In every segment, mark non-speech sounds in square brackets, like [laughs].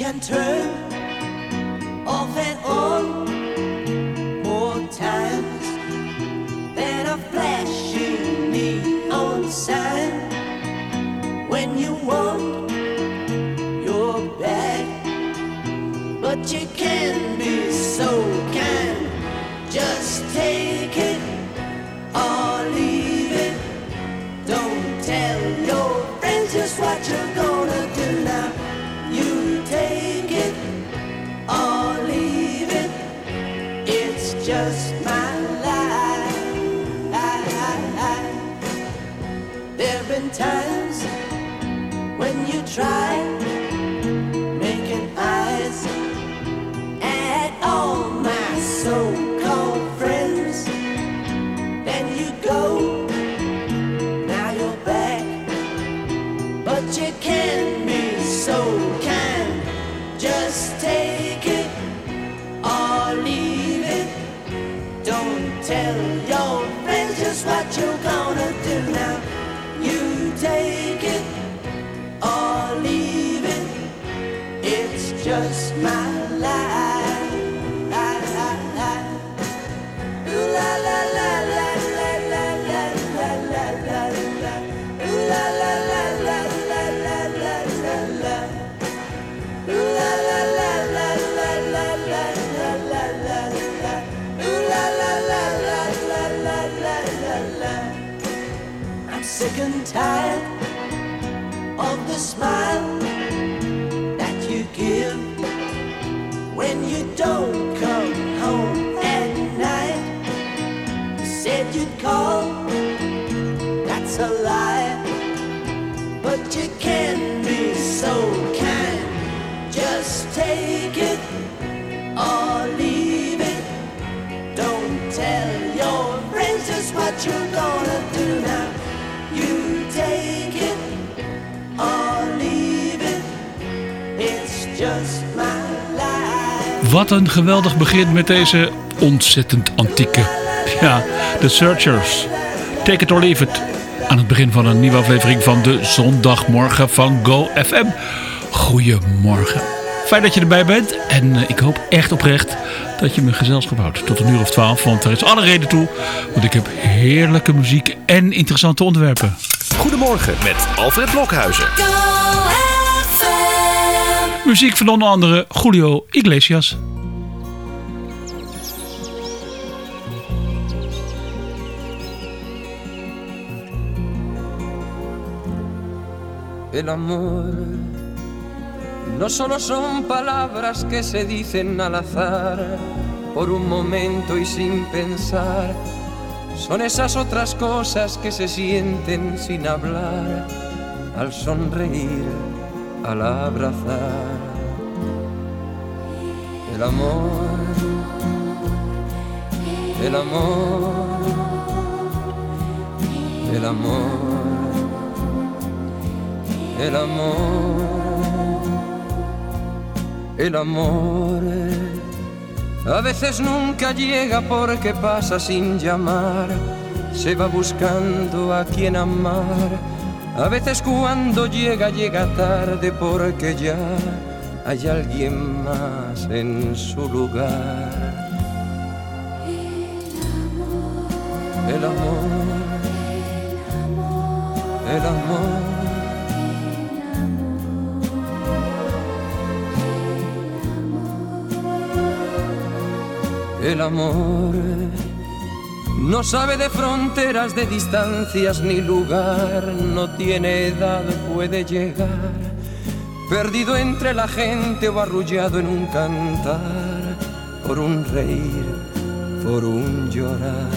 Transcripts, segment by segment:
can turn off and on Times when you try. And tired of the smile that you give when you don't come home at night. You said you'd call, that's a lie, Wat een geweldig begin met deze ontzettend antieke. Ja, The Searchers. Take it or leave it. Aan het begin van een nieuwe aflevering van de zondagmorgen van Go FM. Goedemorgen. Fijn dat je erbij bent. En eh, ik hoop echt oprecht dat je me gezelschap houdt. Tot een uur of twaalf. Want er is alle reden toe. Want ik heb heerlijke muziek en interessante onderwerpen. Goedemorgen met Alfred Blokhuizen. Go. Muziek van onder Julio Iglesias. El amor no solo son palabras que se dicen al azar por un momento y sin pensar, son esas otras cosas que se sienten sin hablar al sonreír, al abrazar. El amor, el amor, el amor el amor, el amor. A veces nunca llega porque pasa sin llamar, se va buscando a quien amar. A veces cuando llega llega tarde porque ya hay alguien más en su lugar. El amor, el amor. El amor no sabe de fronteras, de distancias ni lugar, no tiene edad, puede llegar, perdido entre la gente o arrullado en un cantar, por un reír, por un llorar.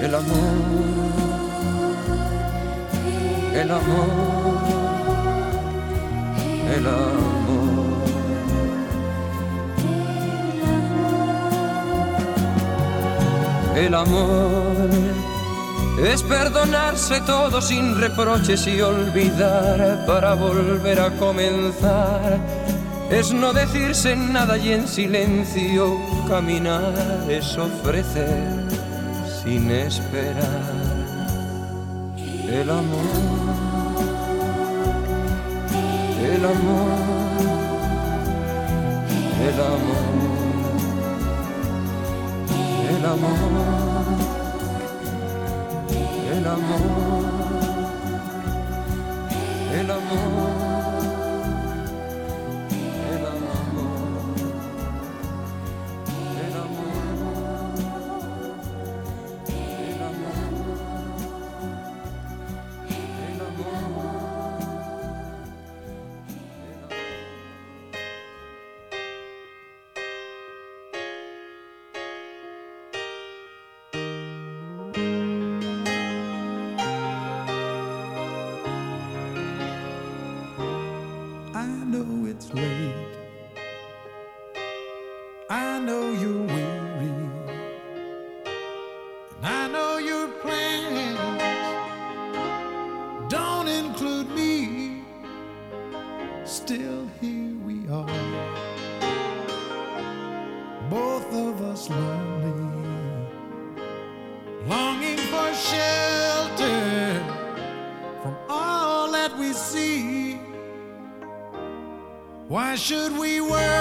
El amor, el amor, el amor. El amor es perdonarse todo sin reproches y olvidar para volver a comenzar. Es no decirse nada y en silencio caminar. Es ofrecer sin esperar. El amor, el amor, el amor, el amor, el amor, Why should we worry?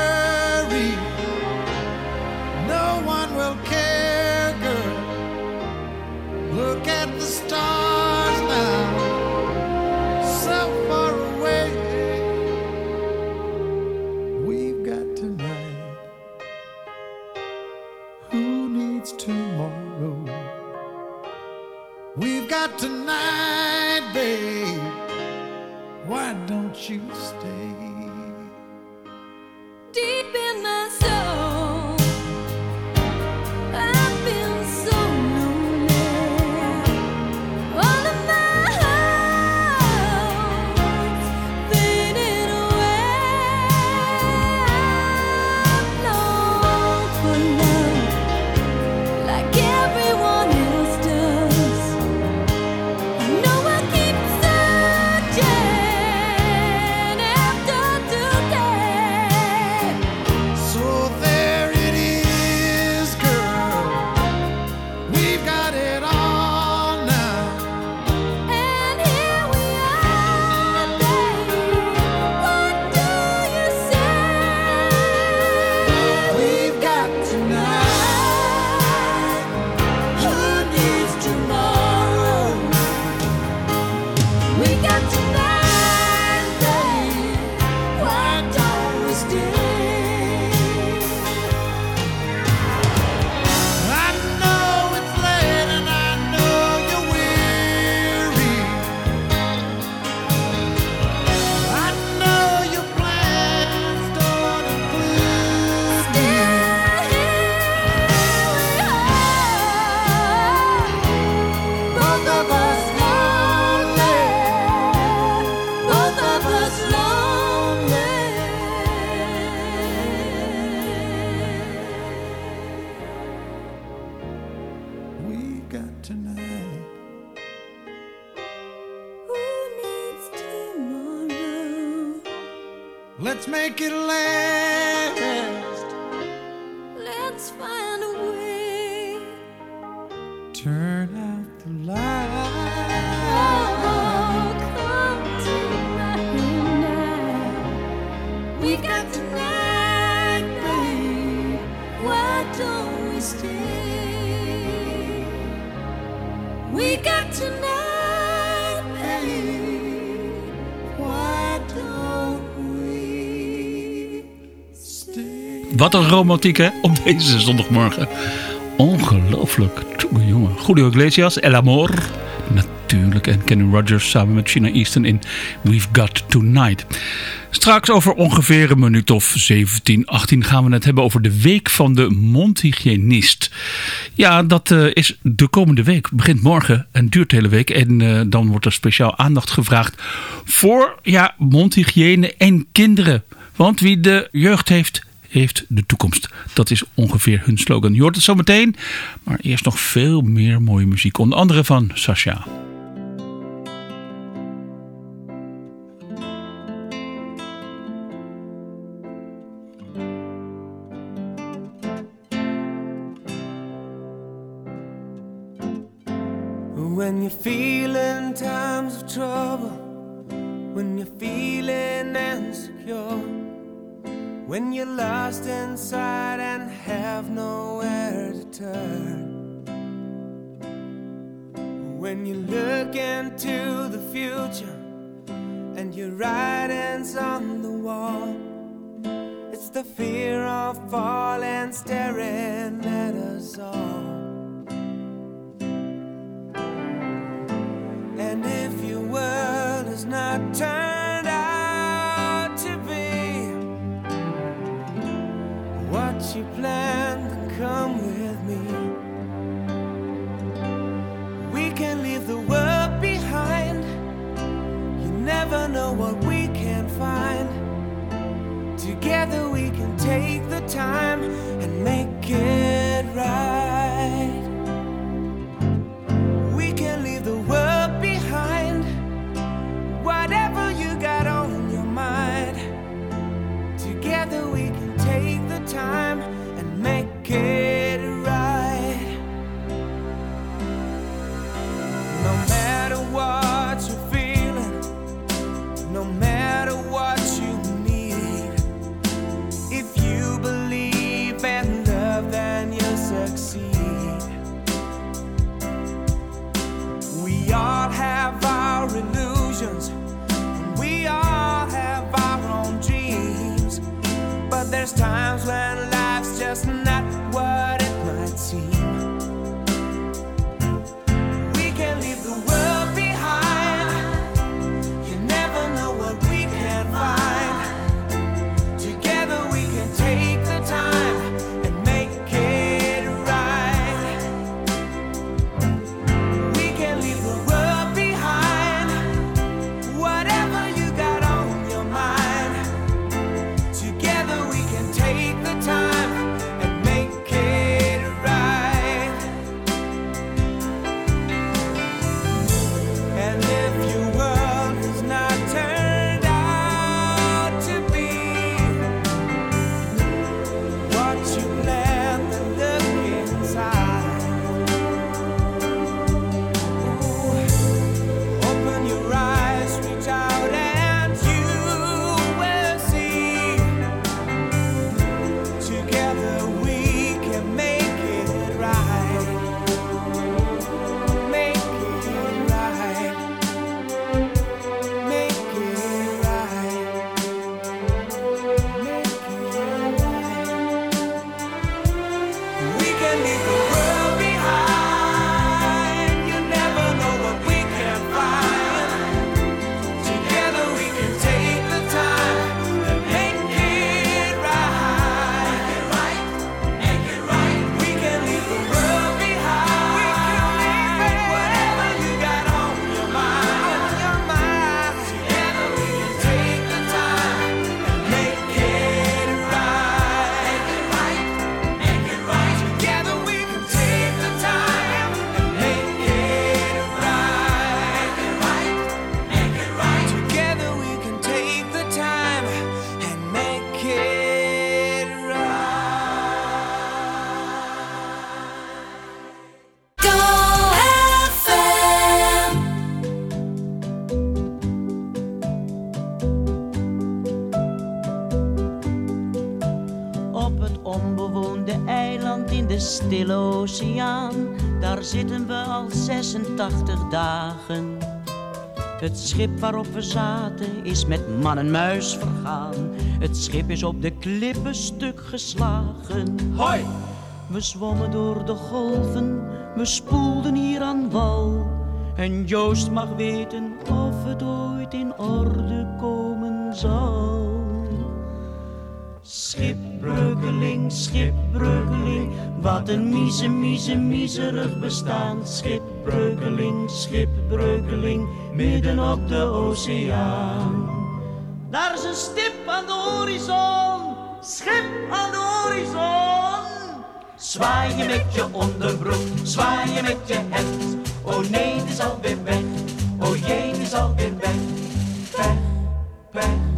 Wat een romantiek hè, op deze zondagmorgen. Ongelooflijk. Tjonge, jongen. Julio Iglesias, El Amor. Natuurlijk. En Kenny Rogers samen met China Easton in We've Got Tonight. Straks over ongeveer een minuut of 17, 18 gaan we het hebben over de week van de mondhygiënist. Ja, dat eh, is de komende week. Begint morgen en duurt de hele week. En eh, dan wordt er speciaal aandacht gevraagd voor ja, mondhygiëne en kinderen. Want wie de jeugd heeft, heeft de toekomst. Dat is ongeveer hun slogan. Je hoort het zo meteen. Maar eerst nog veel meer mooie muziek. Onder andere van Sasha. When you're feeling times of trouble, when you're feeling insecure, when you're lost inside and have nowhere to turn. When you look into the future and your writing's on the wall, it's the fear of falling staring at us all. And if your world is not turned you planned, then come with me. We can leave the world behind. You never know what we can find. Together we can take the time and make 86 dagen. Het schip waarop we zaten is met man en muis vergaan. Het schip is op de klippen stuk geslagen. Hoi! We zwommen door de golven, we spoelden hier aan wal. En Joost mag weten of het ooit in orde komen zal. Wat een mieze, mieze, miserig bestaan. Schipbreukeling, schipbreukeling, midden op de oceaan. Daar is een stip aan de horizon, schip aan de horizon. Zwaai je met je onderbroek, zwaai je met je hemd. Oh nee, het is alweer weg, oh jee, het is alweer weg. Weg, weg.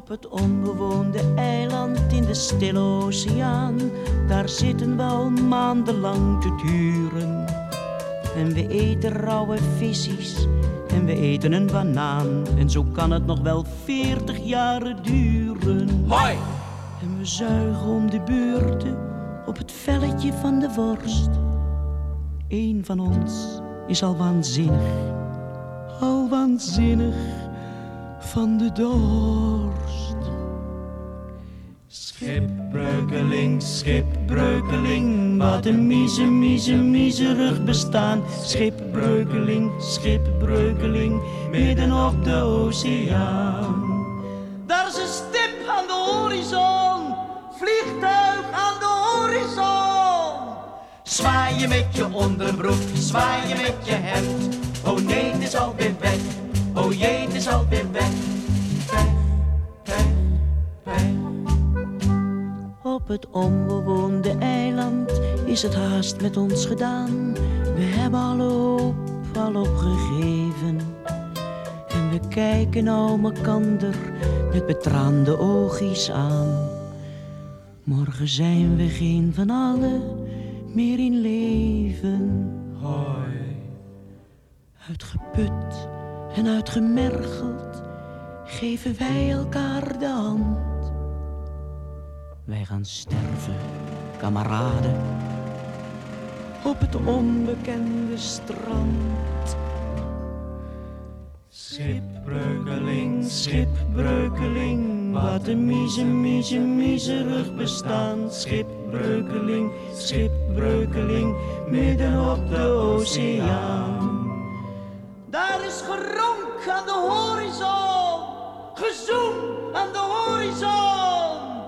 Op het onbewoonde eiland in de stille oceaan, daar zitten we al maandenlang te duren. En we eten rauwe visies en we eten een banaan. En zo kan het nog wel veertig jaren duren. Hoi! En we zuigen om de beurten op het velletje van de worst. Eén van ons is al waanzinnig, al waanzinnig van de dorst. Schipbreukeling, schipbreukeling, wat een mieze, mieze, miserig bestaan. Schipbreukeling, schipbreukeling, midden op de oceaan. Daar is een stip aan de horizon, vliegtuig aan de horizon. Zwaai je met je onderbroek, zwaai je met je hemd. Oh nee, het is alweer weg, oh jee, het is alweer weg. Weg, weg, weg. Op het onbewoonde eiland is het haast met ons gedaan. We hebben alle hoop al opgegeven. En we kijken nou mekander met betraande oogjes aan. Morgen zijn we geen van allen meer in leven. Hoi. Uitgeput en uitgemergeld geven wij elkaar de hand. Wij gaan sterven, kameraden, op het onbekende strand. Schipbreukeling, schipbreukeling, wat een mieze, mieze, miserig bestaan. Schipbreukeling, schipbreukeling, midden op de oceaan. Aan de horizon, gezoem aan de horizon.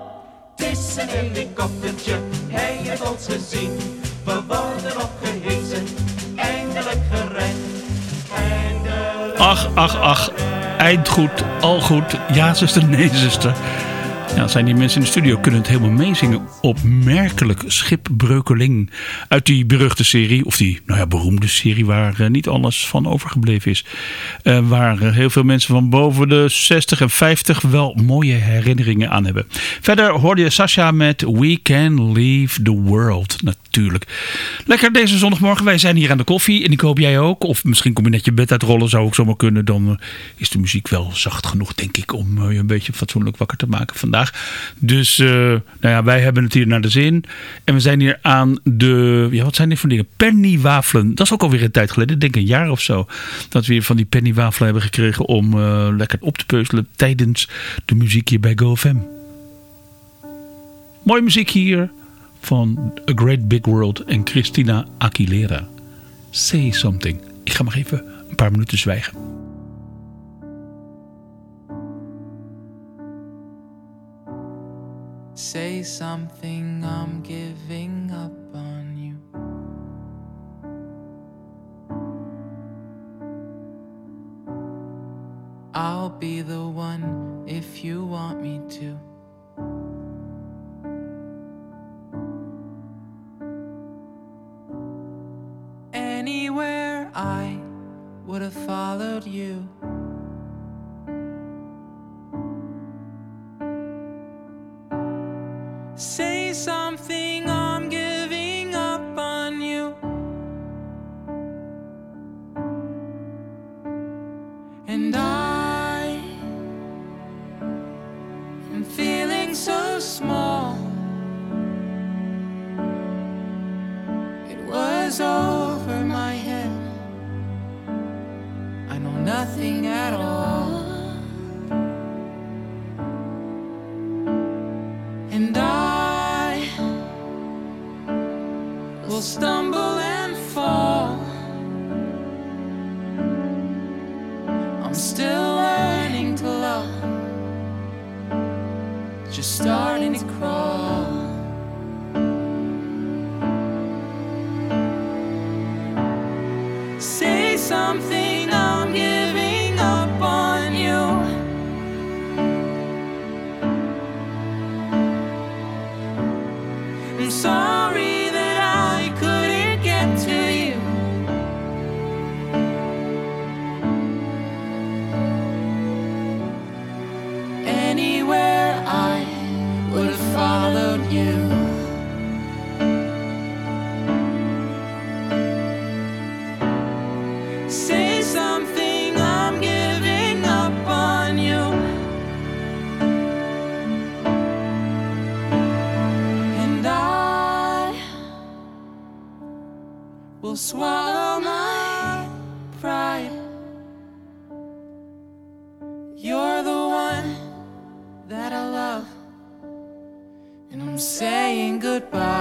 Het is een helikoptertje, hij heeft ons gezien. We worden opgehezen, eindelijk gered. Eindelijk. Ach, ach, ach. Eindgoed, al goed. Ja, zuster, nee, zuster. Ja, zijn die mensen in de studio kunnen het helemaal meezingen. Opmerkelijk Schipbreukeling. Uit die beruchte serie, of die nou ja, beroemde serie waar eh, niet alles van overgebleven is. Eh, waar eh, heel veel mensen van boven de 60 en 50 wel mooie herinneringen aan hebben. Verder hoorde je Sasha met We Can Leave the World. Natuurlijk. Lekker deze zondagmorgen. Wij zijn hier aan de koffie en ik hoop jij ook. Of misschien kom je net je bed uitrollen, zou ook zomaar kunnen. Dan eh, is de muziek wel zacht genoeg, denk ik, om eh, je een beetje fatsoenlijk wakker te maken vandaag. Dus eh, nou ja, wij hebben het hier naar de zin. En we zijn hier aan de, ja, wat zijn dit voor dingen? Pennywafelen. Dat is ook alweer een tijd geleden, denk een jaar of zo. Dat we hier van die pennywafelen hebben gekregen om lekker op te peuzelen tijdens de muziek hier bij GoFM. Mooie muziek hier van A Great Big World en Christina Aguilera. Say Something. Ik ga maar even een paar minuten zwijgen. Say something, I'm giving up on you. I'll be the one if you want me to. will swallow my pride. You're the one that I love, and I'm saying goodbye.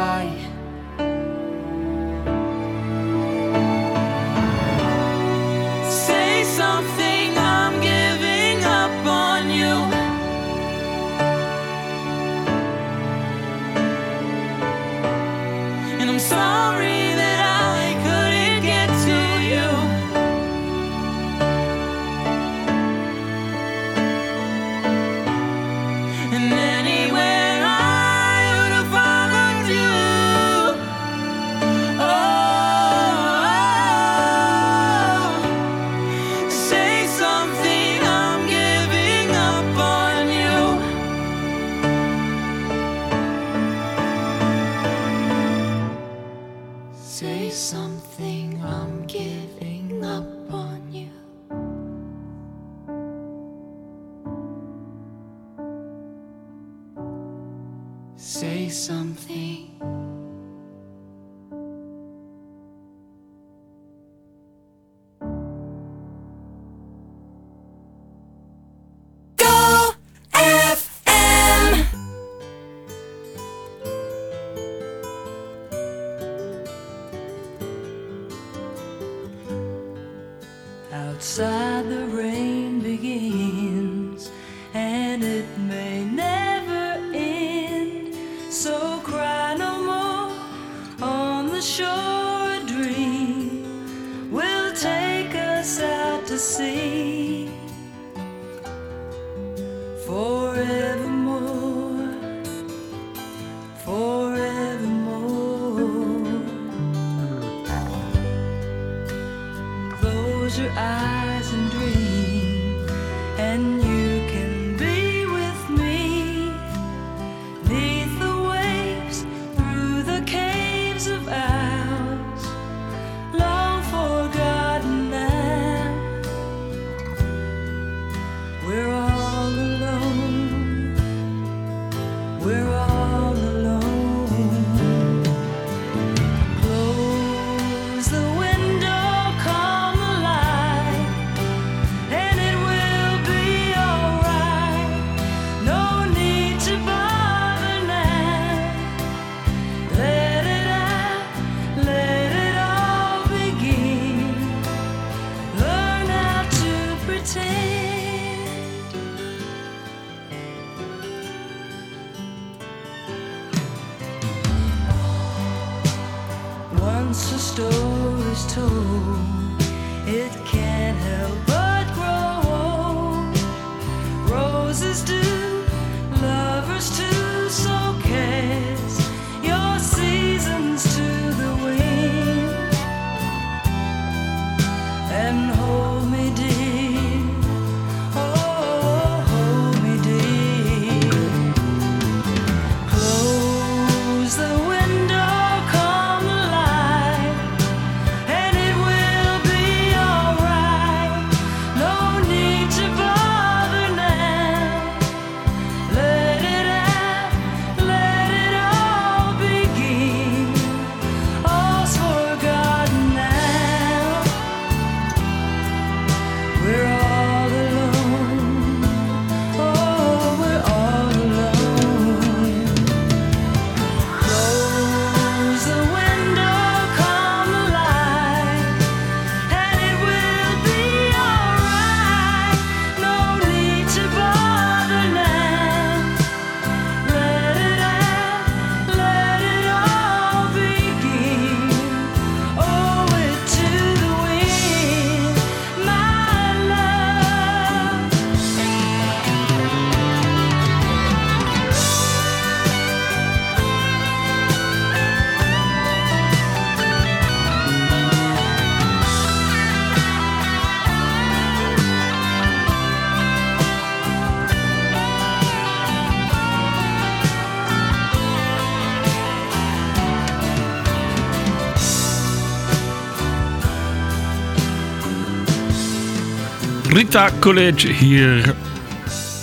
Rita College hier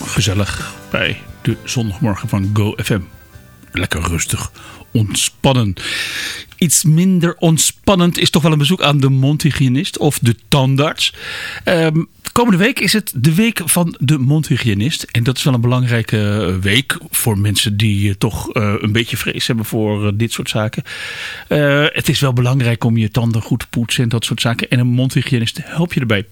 gezellig bij de zondagmorgen van Go FM. Lekker rustig, ontspannen. Iets minder ontspannend is toch wel een bezoek aan de mondhygiënist of de tandarts. Ehm, komende week is het de week van de mondhygiënist. En dat is wel een belangrijke eh, week voor mensen die eh, toch eh, een beetje vrees hebben voor dit soort zaken. Het is wel belangrijk om je tanden goed te poetsen en dat soort zaken. En een mondhygiënist helpt je erbij.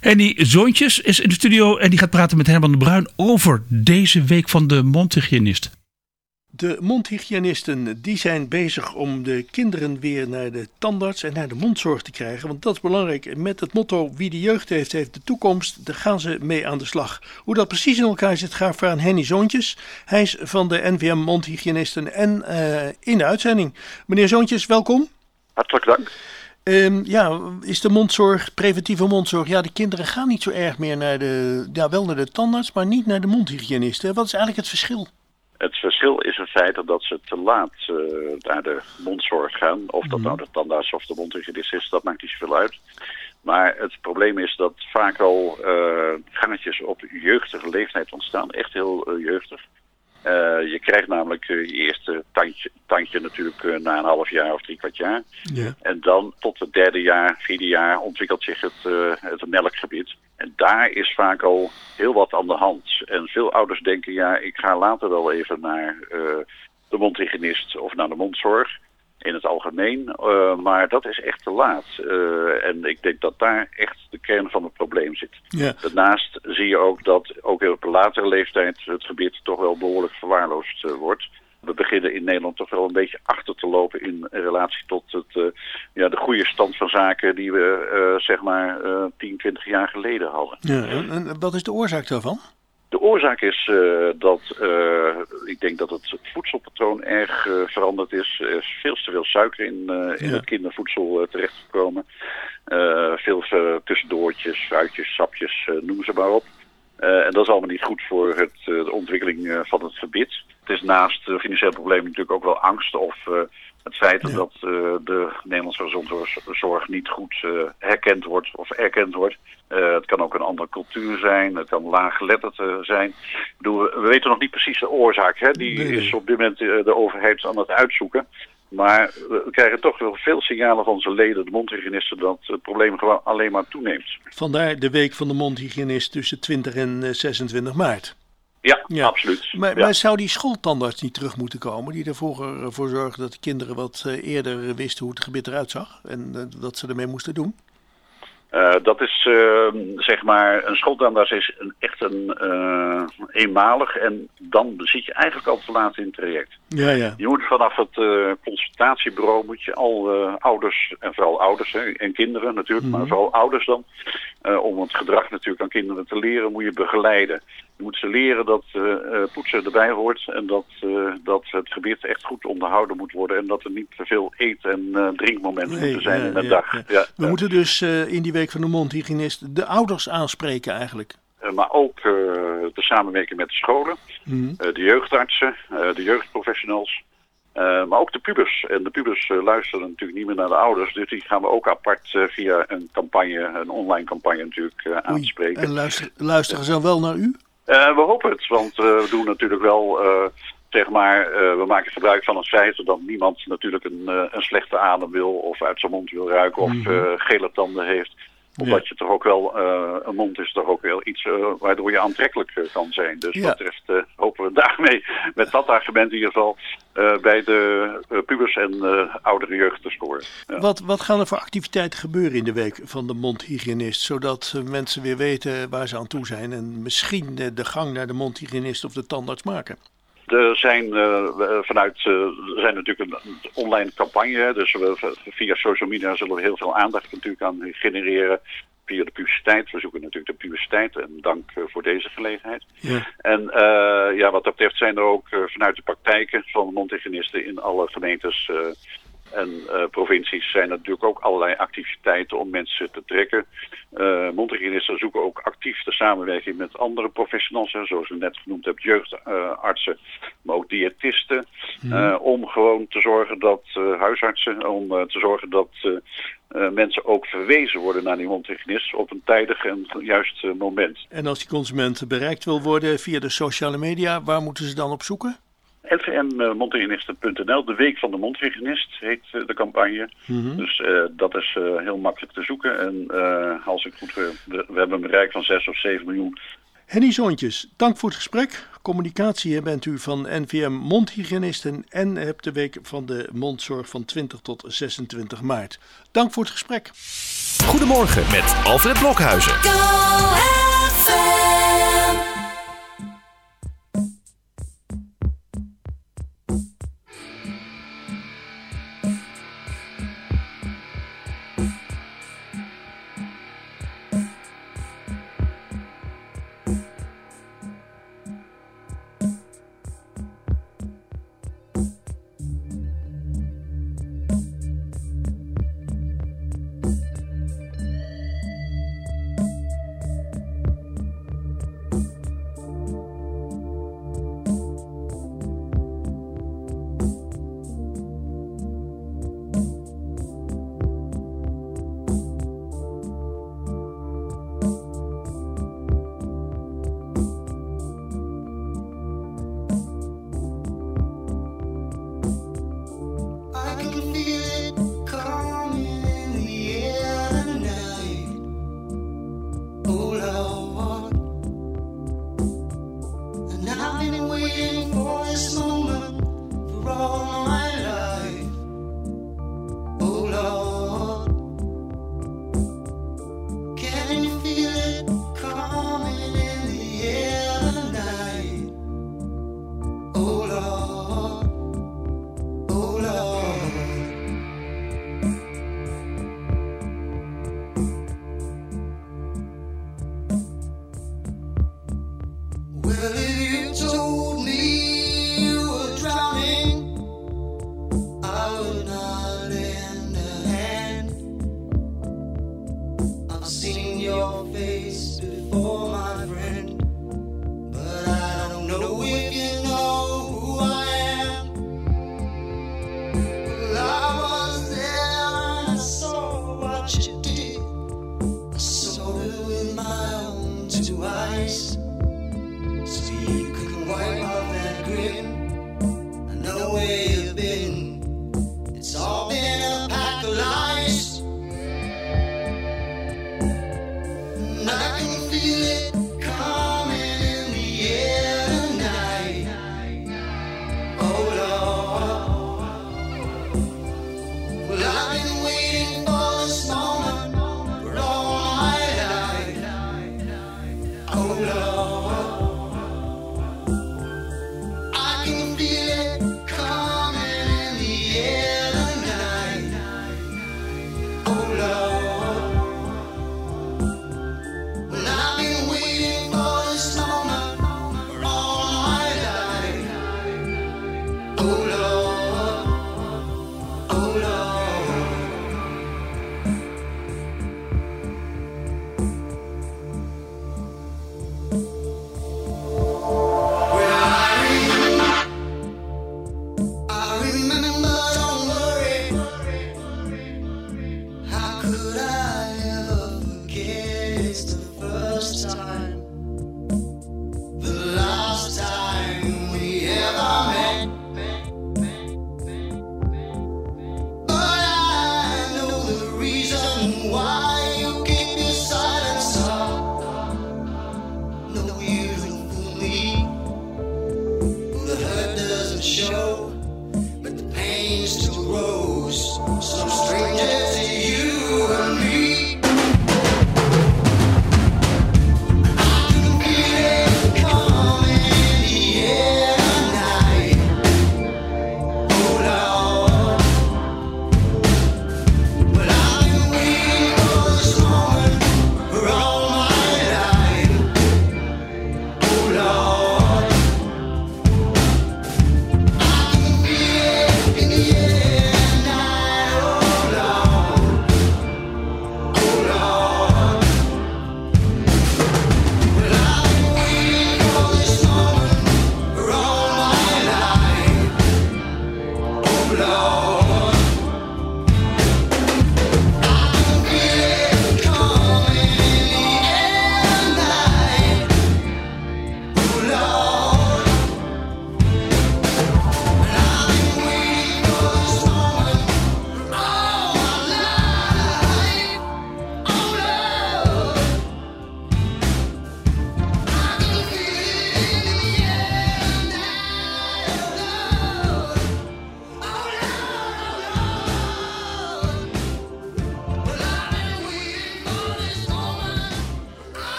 Henny Zoontjes is in de studio en die gaat praten met Herman de Bruin over deze week van de mondhygiënist. De mondhygiënisten die zijn bezig om de kinderen weer naar de tandarts en naar de mondzorg te krijgen. Want dat is belangrijk. Met het motto wie de jeugd heeft, heeft de toekomst. Daar gaan ze mee aan de slag. Hoe dat precies in elkaar zit, ga ik voor aan Henny Zoontjes. Hij is van de NVM Mondhygiënisten en eh, in de uitzending. Meneer Zoontjes, welkom. Hartelijk dank. Ehm, ja, is de mondzorg, preventieve mondzorg, ja, de kinderen gaan niet zo erg meer naar de, ja, wel naar de tandarts, maar niet naar de mondhygiënist. Wat is eigenlijk het verschil? Het verschil is in feite dat ze te laat eh, naar de mondzorg gaan. Of dat nou de tandarts of de mondhygiënist is, dat maakt niet zoveel uit. Maar het probleem is dat vaak al eh, gangetjes op jeugdige leeftijd ontstaan. Echt heel eh, jeugdig. Eh, je krijgt namelijk eh, je eerste tandje, tandje natuurlijk eh, na een half jaar of drie kwart jaar. Ja. En dan tot het derde jaar, vierde jaar ontwikkelt zich het, het melkgebied. En daar is vaak al heel wat aan de hand. En veel ouders denken, ja, ik ga later wel even naar de mondhygiënist of naar de mondzorg. In het algemeen, Eh, maar dat is echt te laat. Eh, en ik denk dat daar echt de kern van het probleem zit. Ja. Daarnaast zie je ook dat ook op een latere leeftijd het gebied toch wel behoorlijk verwaarloosd eh, wordt. We beginnen in Nederland toch wel een beetje achter te lopen in relatie tot het, ja, de goede stand van zaken die we zeg maar eh 10, 20 jaar geleden hadden. Ja, en, en wat is de oorzaak daarvan? De oorzaak is eh, dat eh, ik denk dat het voedselpatroon erg eh, veranderd is. Er is veel te veel suiker in, in Ja. het kindervoedsel terechtgekomen. Veel tussendoortjes, fruitjes, sapjes, noem ze maar op. En dat is allemaal niet goed voor het, de ontwikkeling van het gebit. Is naast de financiële problemen natuurlijk ook wel angst of eh, het feit Ja. dat eh, de Nederlandse gezondheidszorg niet goed eh, herkend wordt of erkend wordt. Eh, het kan ook een andere cultuur zijn, het kan laaggeletterd eh, zijn. Ik bedoel, we we weten nog niet precies de oorzaak. Hè? Die Nee, is op dit moment eh, de overheid aan het uitzoeken. Maar we krijgen toch wel veel signalen van zijn leden, de mondhygiënisten, dat het probleem gewoon alleen maar toeneemt. Vandaar de week van de mondhygiënist tussen 20 en eh, 26 maart. Ja, Ja. absoluut. Maar, Ja. maar zou die schooltandarts niet terug moeten komen? Die er vroeger voor zorgde dat de kinderen wat eh, eerder wisten hoe het gebit eruit zag. En eh, wat ze ermee moesten doen. Eh, dat is eh, zeg maar, een schooltandarts is een, echt een eh, eenmalig en dan zit je eigenlijk al te laat in het traject. Ja, ja. Je moet vanaf het eh, consultatiebureau moet je al eh, ouders, en vooral ouders hè, en kinderen natuurlijk, maar vooral ouders dan, eh, om het gedrag natuurlijk aan kinderen te leren, moet je begeleiden. Je moet ze leren dat eh, poetsen erbij hoort en dat, eh, dat het gebied echt goed onderhouden moet worden en dat er niet te veel eet- en eh, drinkmomenten Nee, moeten zijn in de ja, dag. ja. Ja, We moeten dus in die week van de mondhygiënist de ouders aanspreken eigenlijk. Maar ook de samenwerking met de scholen, Mhm. de jeugdartsen, de jeugdprofessionals. maar ook de pubers. En de pubers luisteren natuurlijk niet meer naar de ouders. Dus die gaan we ook apart via een campagne, een online campagne natuurlijk aanspreken. En luister, luisteren ze wel naar u? Eh, we hopen het, want eh, we doen natuurlijk wel, eh, zeg maar, we maken gebruik van het feit dat niemand natuurlijk een, een slechte adem wil of uit zijn mond wil ruiken of Mhm. eh, gele tanden heeft. Omdat je toch ook wel, eh, een mond is toch ook wel iets eh, waardoor je aantrekkelijk eh, kan zijn. Dus Ja. wat betreft hopen we daarmee, met dat argument in ieder geval, bij de pubers en oudere jeugd te scoren. Ja. Wat, wat gaan er voor activiteiten gebeuren in de week van de mondhygiënist? Zodat mensen weer weten waar ze aan toe zijn. En misschien de, de gang naar de mondhygiënist of de tandarts maken. Er zijn eh, we- vanuit, eh, er zijn natuurlijk een, online campagne, dus we, via social media zullen we heel veel aandacht natuurlijk aan genereren. Via de publiciteit. We zoeken natuurlijk de publiciteit en dank eh, voor deze gelegenheid. Ja. En eh, ja, wat dat betreft zijn er ook eh, vanuit de praktijken van de mondhygiënisten in alle gemeentes eh, en eh, provincies zijn natuurlijk ook allerlei activiteiten om mensen te trekken. Uh, mondhygiënisten zoeken ook actief de samenwerking met andere professionals, hè, zoals u net genoemd hebt, jeugdartsen, maar ook diëtisten. eh, om gewoon te zorgen dat huisartsen, om te zorgen dat mensen ook verwezen worden naar die mondhygiënist op een tijdig en juist moment. En als die consument bereikt wil worden via de sociale media, waar moeten ze dan op zoeken? nvmmondhygiënisten.nl, de Week van de Mondhygiënist heet eh, de campagne. Mhm. Dus eh, dat is eh, heel makkelijk te zoeken. En eh, als ik goed we, we hebben een bereik van 6 of 7 miljoen. Henny Zoontjes, dank voor het gesprek. Communicatie bent u van NVM Mondhygiënisten en hebt de week van de mondzorg van 20 tot 26 maart. Dank voor het gesprek. Goedemorgen met Alfred Blokhuizen.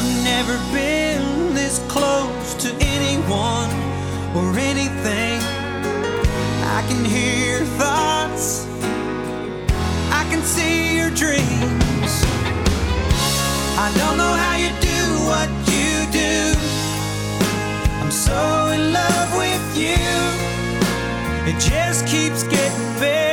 I've never been this close to anyone or anything. I can hear your thoughts, I can see your dreams. I don't know how you do what you do. I'm so in love with you. It just keeps getting better.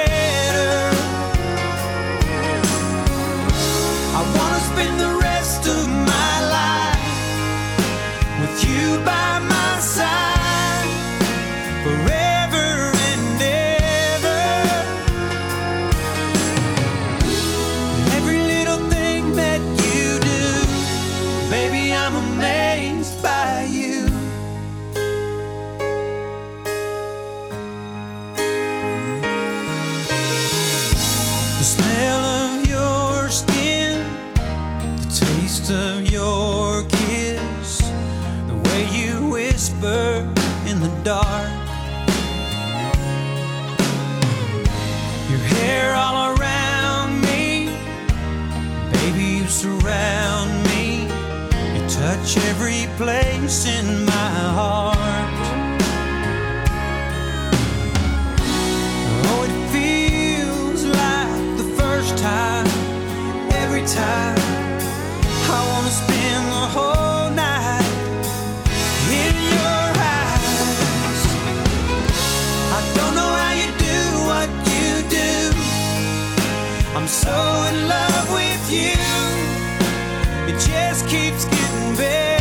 Just keeps getting better.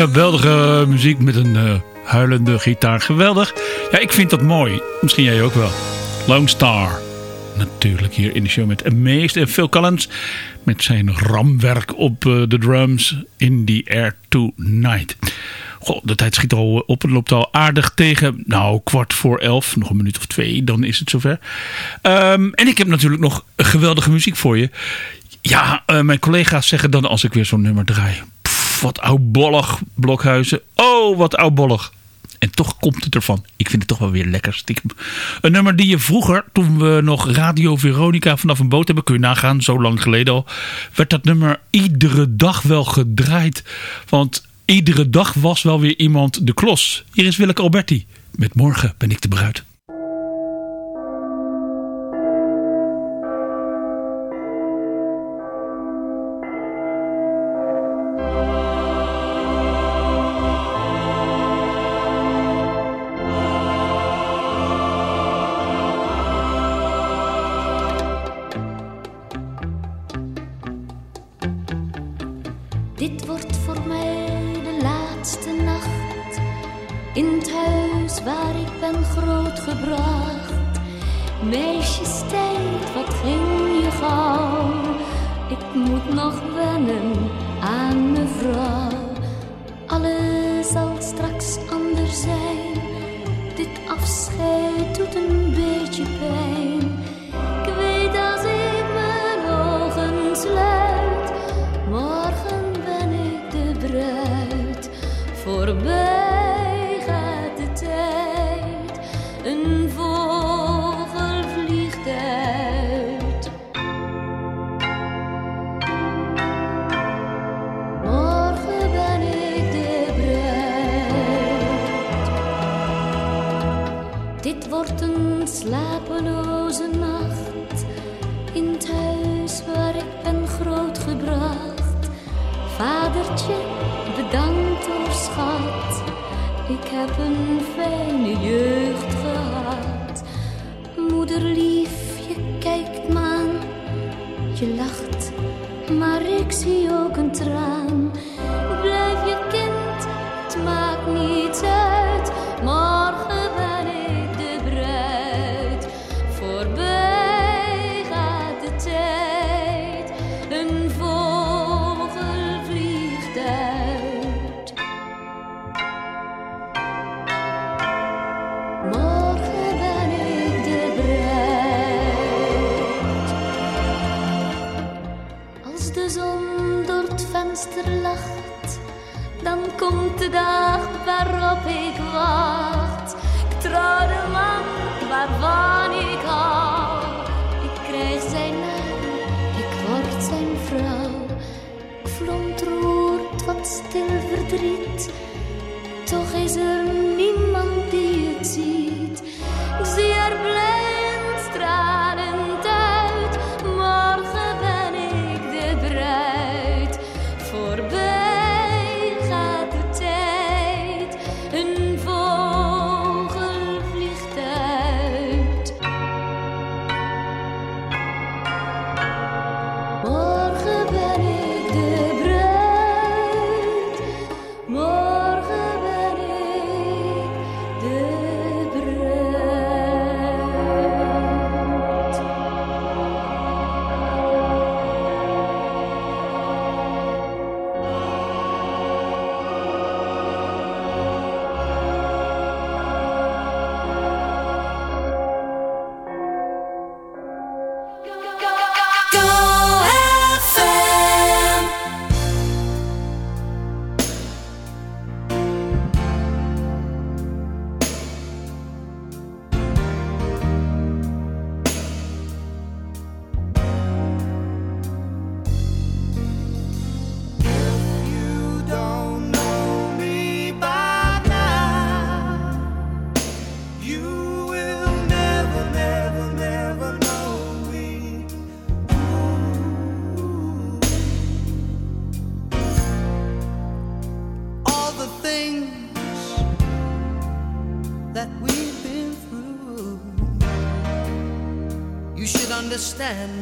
Geweldige muziek met een eh, huilende gitaar. Geweldig. Ja, ik vind dat mooi. Misschien jij ook wel. Lone Star. Natuurlijk hier in de show met Amazed en Phil Collins. Met zijn ramwerk op eh, de drums in the air tonight. Goh, de tijd schiet al op. Het loopt al aardig tegen. Nou, kwart voor elf. Nog een minuut of twee. Dan is het zover. Ehm, en ik heb natuurlijk nog geweldige muziek voor je. Ja, eh, mijn collega's zeggen dan als ik weer zo'n nummer draai. Wat oudbollig, Blokhuizen. Oh, wat oudbollig. En toch komt het ervan. Ik vind het toch wel weer lekker. Een nummer die je vroeger, toen we nog Radio Veronica vanaf een boot hebben, kun je nagaan, zo lang geleden al, werd dat nummer iedere dag wel gedraaid. Want iedere dag was wel weer iemand de klos. Hier is Willeke Alberti. Met morgen ben ik de bruid. Heb een fijne jeugd gehad. Moeder then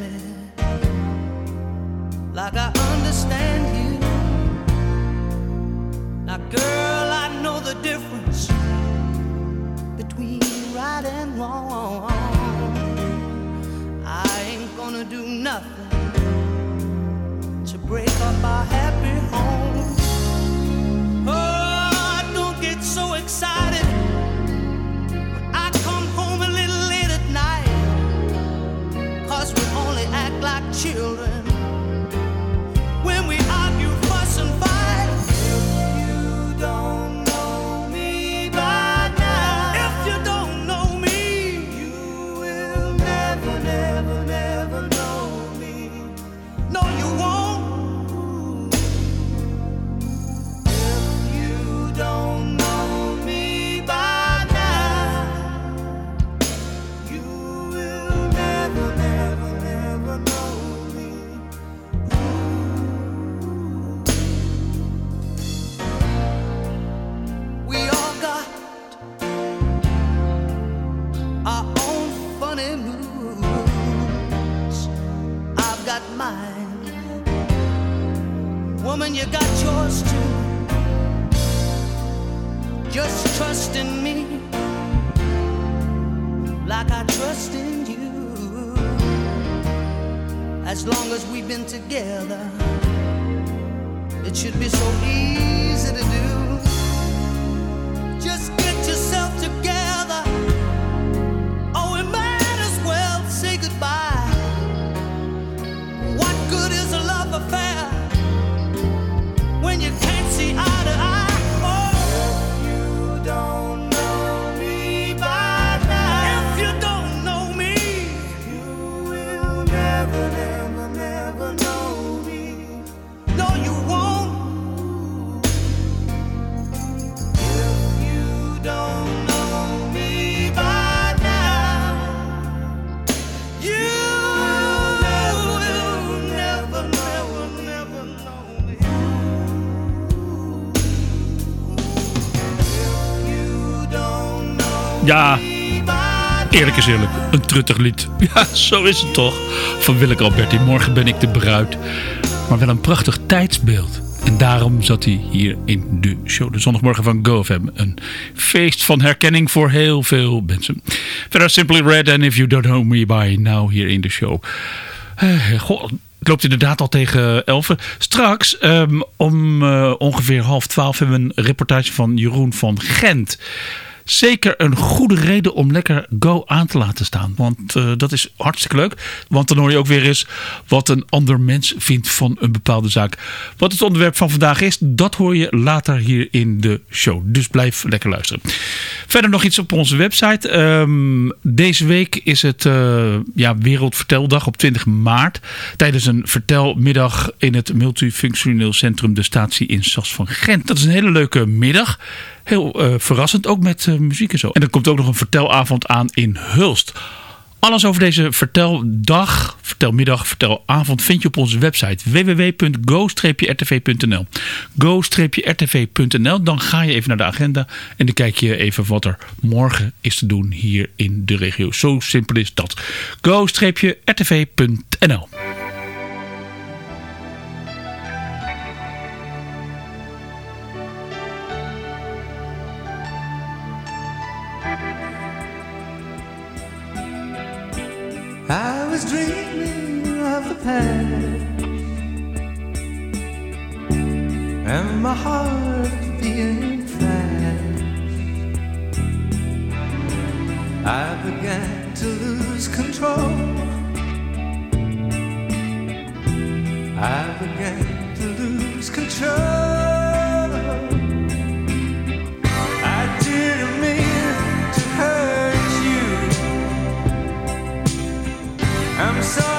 Ja, eerlijk is eerlijk, een truttig lied. [laughs] Ja, zo is het toch. Van Willeke Alberti, morgen ben ik de bruid. Maar wel een prachtig tijdsbeeld. En daarom zat hij hier in de show. De zondagmorgen van GoFM. Een feest van herkenning voor heel veel mensen. Verder Simply Red and If You Don't Know Me By Now hier in de show. Eh, goh, het loopt inderdaad al tegen elf. Straks ehm, om eh, ongeveer half twaalf hebben we een reportage van Jeroen van Gent. Zeker een goede reden om lekker Go aan te laten staan. Want eh, dat is hartstikke leuk. Want dan hoor je ook weer eens wat een ander mens vindt van een bepaalde zaak. Wat het onderwerp van vandaag is, dat hoor je later hier in de show. Dus blijf lekker luisteren. Verder nog iets op onze website. Ehm, deze week is het eh, ja, Wereldverteldag op 20 maart. Tijdens een vertelmiddag in het multifunctioneel centrum De Statie in Sas van Gent. Dat is een hele leuke middag. Heel eh, verrassend, ook met eh, muziek en zo. En er komt ook nog een vertelavond aan in Hulst. Alles over deze verteldag, vertelmiddag, vertelavond vind je op onze website www.go-rtv.nl go-rtv.nl Dan ga je even naar de agenda en dan kijk je even wat er morgen is te doen hier in de regio. Zo simpel is dat. go-rtv.nl past and my heart being fast. I began to lose control. I began to lose control. I didn't mean to hurt you. I'm sorry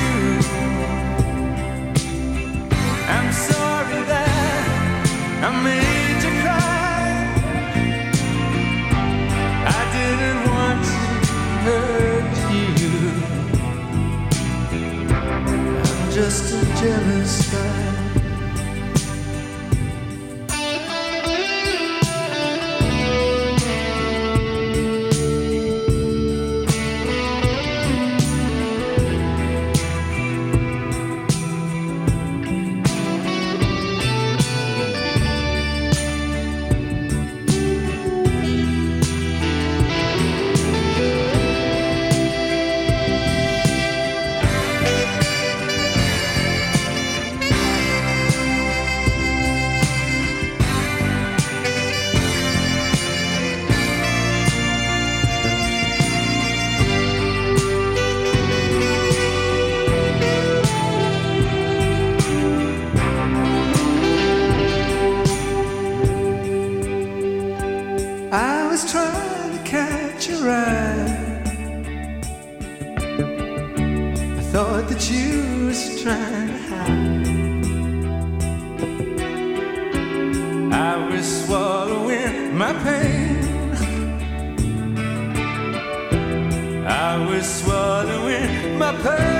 you. I'm sorry that I made you cry. I didn't want to hurt you. I'm just a jealous guy. Thought that you was trying to hide. I was swallowing my pain. I was swallowing my pain.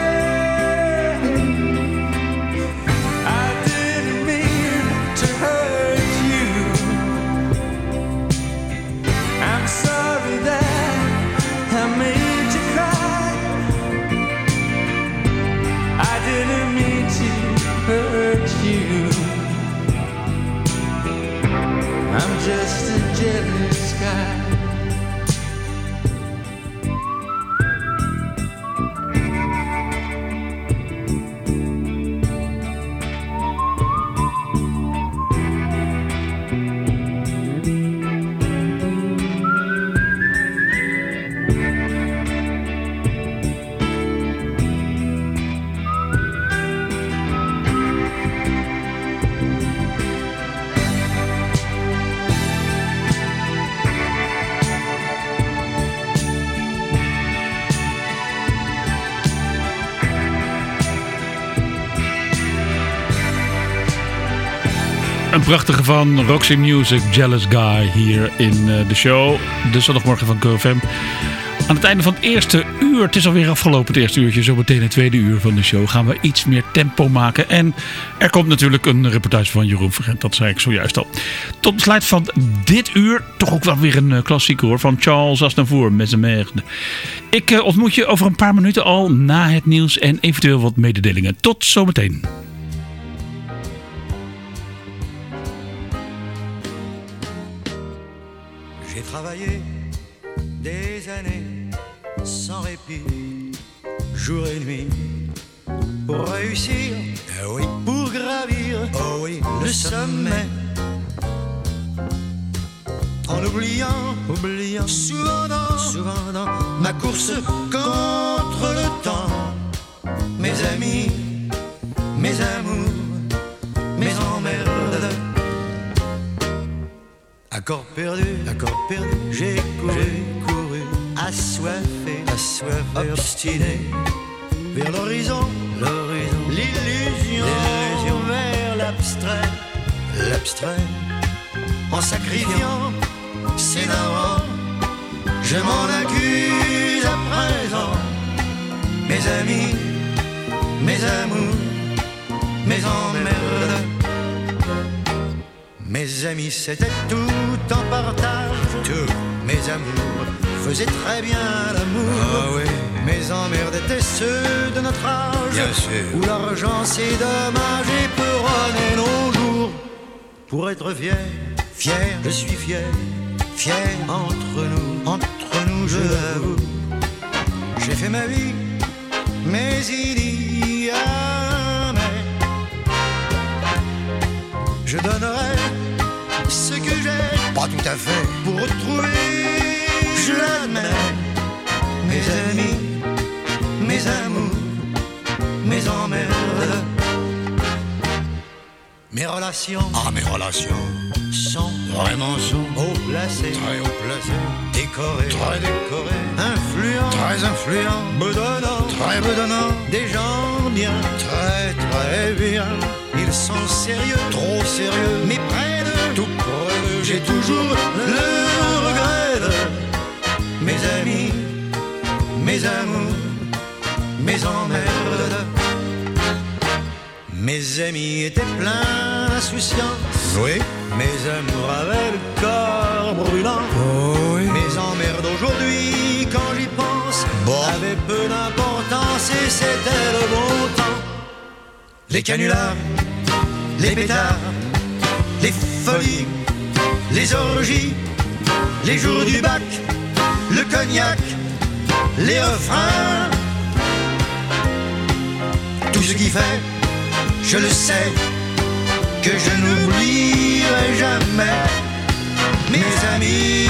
Prachtige van Roxy Music, Jealous Guy, hier in eh, de show. De zondagmorgen van GoFM. Aan het einde van het eerste uur, het is alweer afgelopen het eerste uurtje, zo meteen het tweede uur van de show, gaan we iets meer tempo maken. En er komt natuurlijk een reportage van Jeroen Vergent, dat zei ik zojuist al. Tot besluit van dit uur, toch ook wel weer een eh, klassieker hoor, van Charles Aznavour met zijn merde. Ik eh, ontmoet je over een paar minuten al na het nieuws en eventueel wat mededelingen. Tot zometeen. J'ai travaillé des années sans répit, jour et nuit, pour réussir, eh oui, pour gravir, oh oui, le sommet. En oubliant, oubliant, souvent dans, souvent dans ma course contre le temps, mes amis, mes amours, Accord perdu, perdu, j'ai couru, couru, assoiffé, assoiffé, obstiné, vers l'horizon, l'horizon, l'illusion, l'illusion, vers l'abstrait, l'abstrait, en sacrifiant, c'est je m'en accuse à présent, mes amis, mes amours, mes emmerdes. Mes amis, c'était tout en partage. Tout. Mes amours faisaient très bien l'amour. Mes emmerdes étaient ceux de notre âge. Où l'argent, c'est dommage et peut runner nos jours. Pour être fier, fier, je suis fier. Fier entre nous, entre nous, je l'avoue. J'ai fait ma vie, mais il y a mais. Je donnerai ce que j'ai, pas tout à fait, pour retrouver, je l'admets, mes amis, mes amours, mes emmerdes, mes relations. Ah, mes relations. sont vraiment sont haut placées, très haut placées, décorées, très décorées, influents, très influents, bedonnants, très bedonnants, des gens bien, très très bien. Ils sont sérieux, trop sérieux, mais près de tout près j'ai toujours le regret de mes amis, mes amours, mes emmerdes. Mes amis étaient pleins d'insouciance. Oui. Mes amours avaient le corps brûlant. Mes emmerdes aujourd'hui, quand j'y pense, avaient peu d'importance et c'était le bon temps. Les canulars, les pétards, les folies, les orgies, les jours du bac, le cognac, les refrains. Tout ce qui fait, je le sais, que je n'oublierai jamais mes amis,